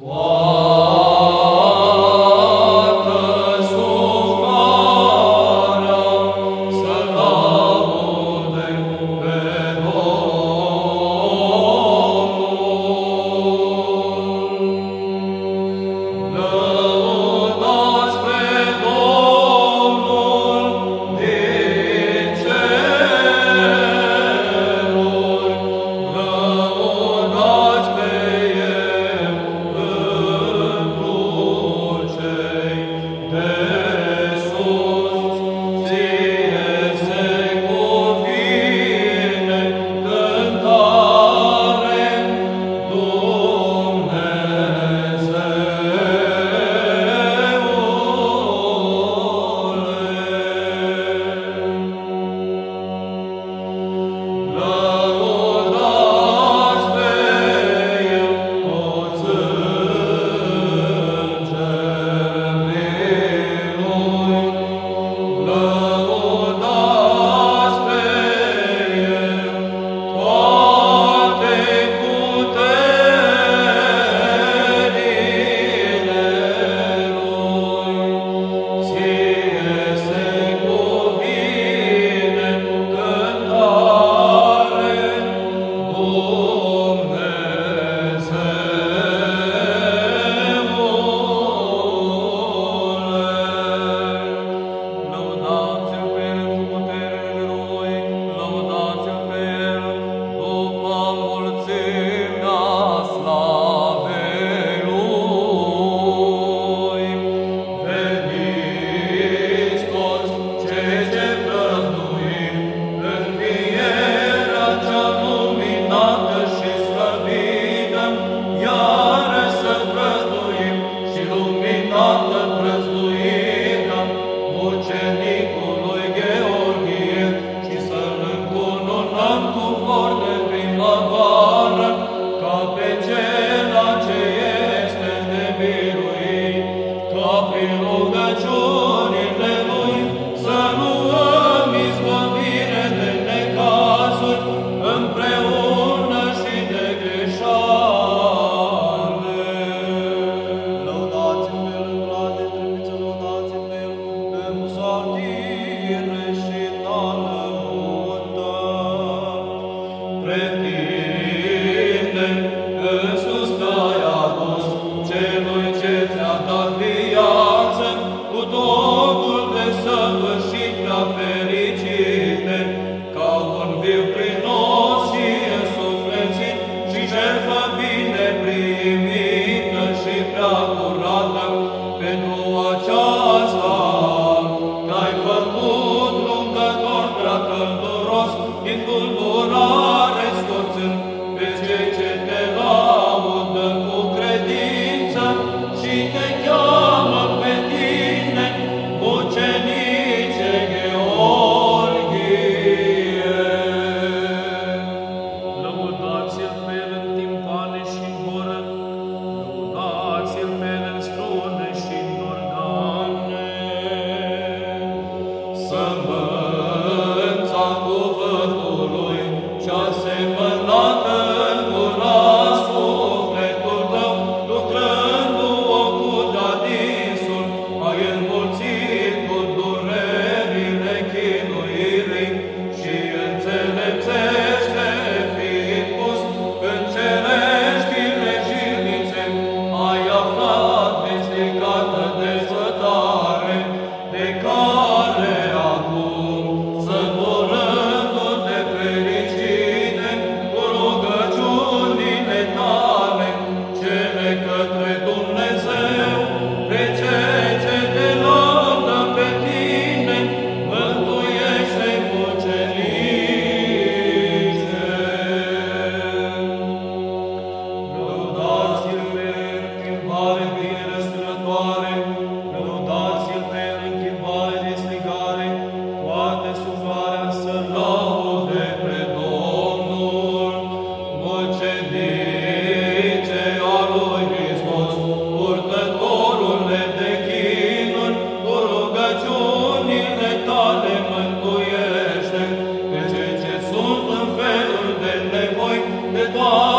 我。all that joy. suffering. pe Doamne.